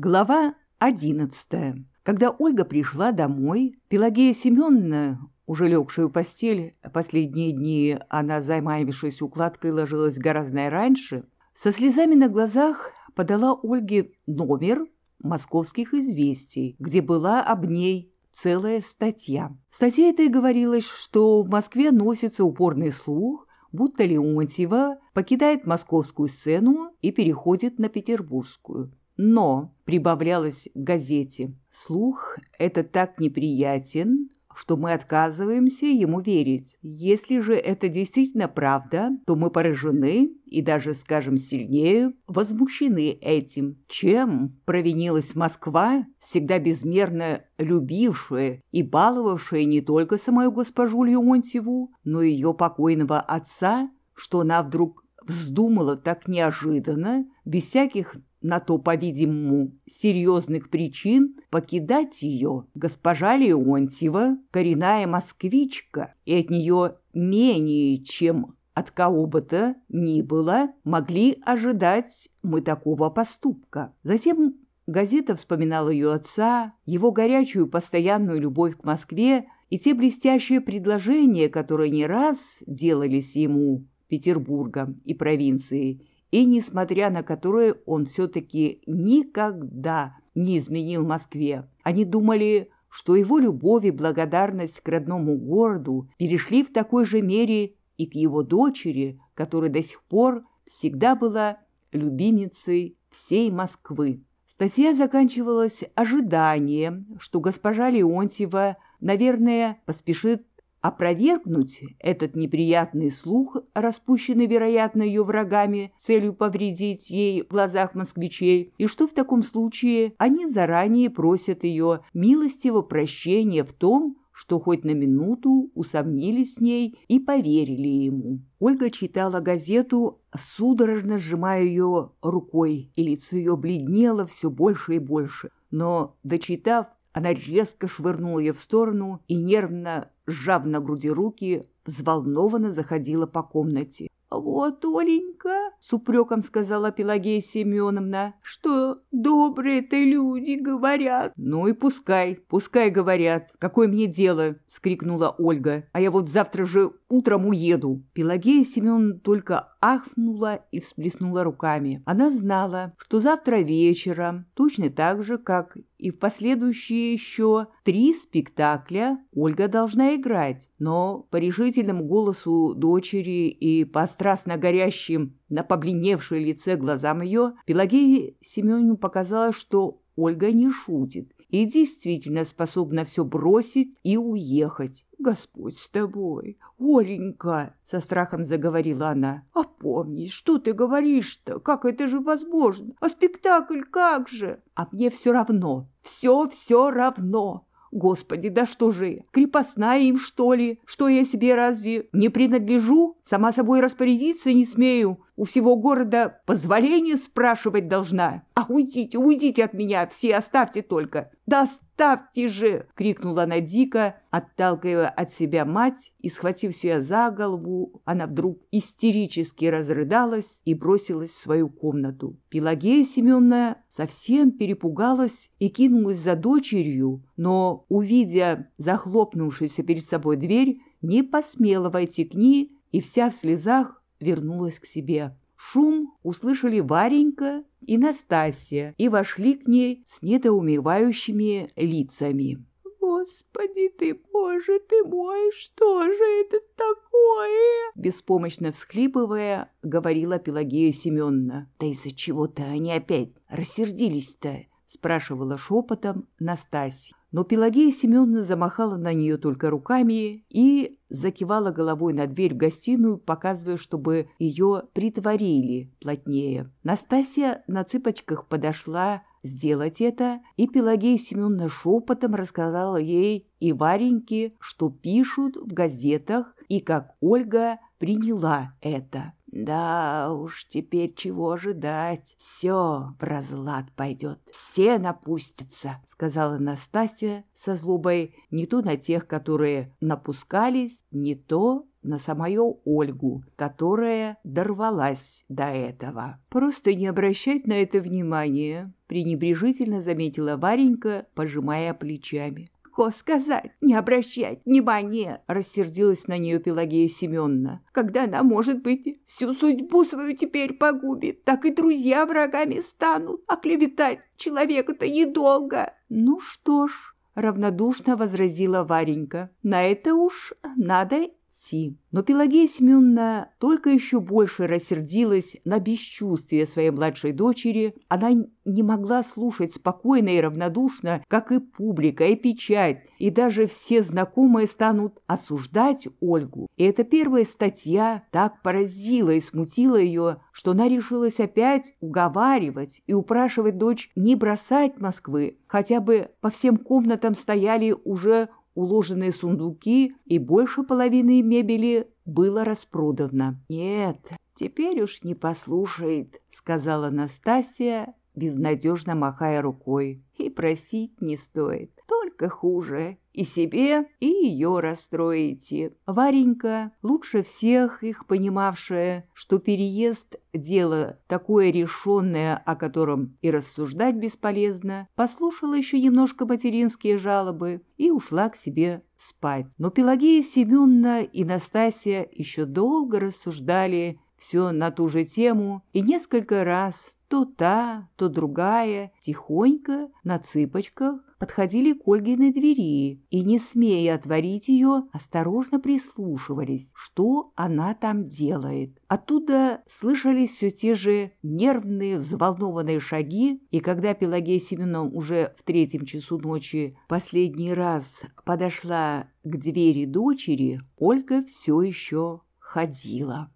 Глава одиннадцатая. Когда Ольга пришла домой, Пелагея Семеновна, уже легшая в постель, последние дни она, займавшись укладкой, ложилась гораздо раньше, со слезами на глазах подала Ольге номер московских известий, где была об ней целая статья. В статье этой говорилось, что в Москве носится упорный слух, будто Леонтьева покидает московскую сцену и переходит на петербургскую. Но, прибавлялось в газете, слух это так неприятен, что мы отказываемся ему верить. Если же это действительно правда, то мы поражены и даже, скажем сильнее, возмущены этим. Чем провинилась Москва, всегда безмерно любившая и баловавшая не только самую госпожу Леонтьеву, но и ее покойного отца, что она вдруг вздумала так неожиданно, без всяких на то, по-видимому, серьезных причин покидать ее госпожа Леонтьева, коренная москвичка, и от нее менее, чем от кого бы то ни было, могли ожидать мы такого поступка. Затем газета вспоминала ее отца, его горячую постоянную любовь к Москве и те блестящие предложения, которые не раз делались ему Петербургом и провинцией, и несмотря на которые он все-таки никогда не изменил Москве. Они думали, что его любовь и благодарность к родному городу перешли в такой же мере и к его дочери, которая до сих пор всегда была любимицей всей Москвы. Статья заканчивалась ожиданием, что госпожа Леонтьева, наверное, поспешит опровергнуть этот неприятный слух, распущенный, вероятно, ее врагами, целью повредить ей в глазах москвичей, и что в таком случае они заранее просят ее милостиво прощения в том, что хоть на минуту усомнились в ней и поверили ему. Ольга читала газету, судорожно сжимая ее рукой, и лицо ее бледнело все больше и больше. Но, дочитав, она резко швырнула ее в сторону и, нервно сжав на груди руки, взволнованно заходила по комнате. «Вот, Оленька», — с упреком сказала Пелагея Семеновна, — «что добрые-то люди говорят». «Ну и пускай, пускай говорят. Какое мне дело?» — скрикнула Ольга. «А я вот завтра же утром уеду». Пелагея Семеновна только ахнула и всплеснула руками. Она знала, что завтра вечером, точно так же, как и в последующие еще три спектакля, Ольга должна играть но по решительному голосу дочери и по страстно горящим на побледневшее лице глазам ее, Пелагея Семеновне показалось, что Ольга не шутит и действительно способна все бросить и уехать. «Господь с тобой, Оленька!» — со страхом заговорила она. «Опомнись, что ты говоришь-то? Как это же возможно? А спектакль как же?» «А мне все равно, все-все равно!» Господи, да что же крепостная им, что ли? Что я себе разве не принадлежу? Сама собой распорядиться не смею. У всего города позволение спрашивать должна. А уйдите, уйдите от меня, все оставьте только. Да оставьте же! крикнула она дико, отталкивая от себя мать, и, схватив себя за голову, она вдруг истерически разрыдалась и бросилась в свою комнату. Пелагея Семеновна совсем перепугалась и кинулась за дочерью, но, увидя захлопнувшуюся перед собой дверь, не посмела войти к ней и вся в слезах вернулась к себе. Шум услышали Варенька и Настасья и вошли к ней с недоумевающими лицами. «Господи ты, Боже ты мой, что же это такое?» Беспомощно всхлипывая, говорила Пелагея Семеновна. «Да из-за чего-то они опять рассердились-то?» спрашивала шепотом Настасья. Но Пелагея Семеновна замахала на нее только руками и закивала головой на дверь в гостиную, показывая, чтобы ее притворили плотнее. Настасья на цыпочках подошла сделать это, и Пелагея Семеновна шепотом рассказала ей и Вареньке, что пишут в газетах, и как Ольга приняла это. Да уж, теперь чего ожидать? Все в разлад пойдет, все напустятся, сказала Настасья со злобой не то на тех, которые напускались, не то на самую Ольгу, которая дорвалась до этого. «Просто не обращать на это внимания», — пренебрежительно заметила Варенька, пожимая плечами. Легко сказать, не обращать внимания, рассердилась на нее Пелагея Семеновна. Когда она, может быть, всю судьбу свою теперь погубит, так и друзья врагами станут, а клеветать человека-то недолго. Ну что ж, равнодушно возразила Варенька, на это уж надо идти. Но Пелагея Семеновна только еще больше рассердилась на бесчувствие своей младшей дочери. Она не могла слушать спокойно и равнодушно, как и публика, и печать, и даже все знакомые станут осуждать Ольгу. И эта первая статья так поразила и смутила ее, что она решилась опять уговаривать и упрашивать дочь не бросать Москвы, хотя бы по всем комнатам стояли уже уложенные сундуки, и больше половины мебели было распродано. «Нет, теперь уж не послушает», — сказала Настасья, безнадежно махая рукой. «И просить не стоит, только хуже и себе, и ее расстроите. Варенька, лучше всех их понимавшая, что переезд — дело такое решенное, о котором и рассуждать бесполезно, послушала еще немножко материнские жалобы и ушла к себе спать. Но Пелагея Семеновна и Настасья еще долго рассуждали все на ту же тему и несколько раз то та, то другая, тихонько, на цыпочках, подходили к Ольгиной двери и, не смея отворить ее, осторожно прислушивались, что она там делает. Оттуда слышались все те же нервные, взволнованные шаги, и когда Пелагея Семеновна уже в третьем часу ночи последний раз подошла к двери дочери, Ольга все еще ходила.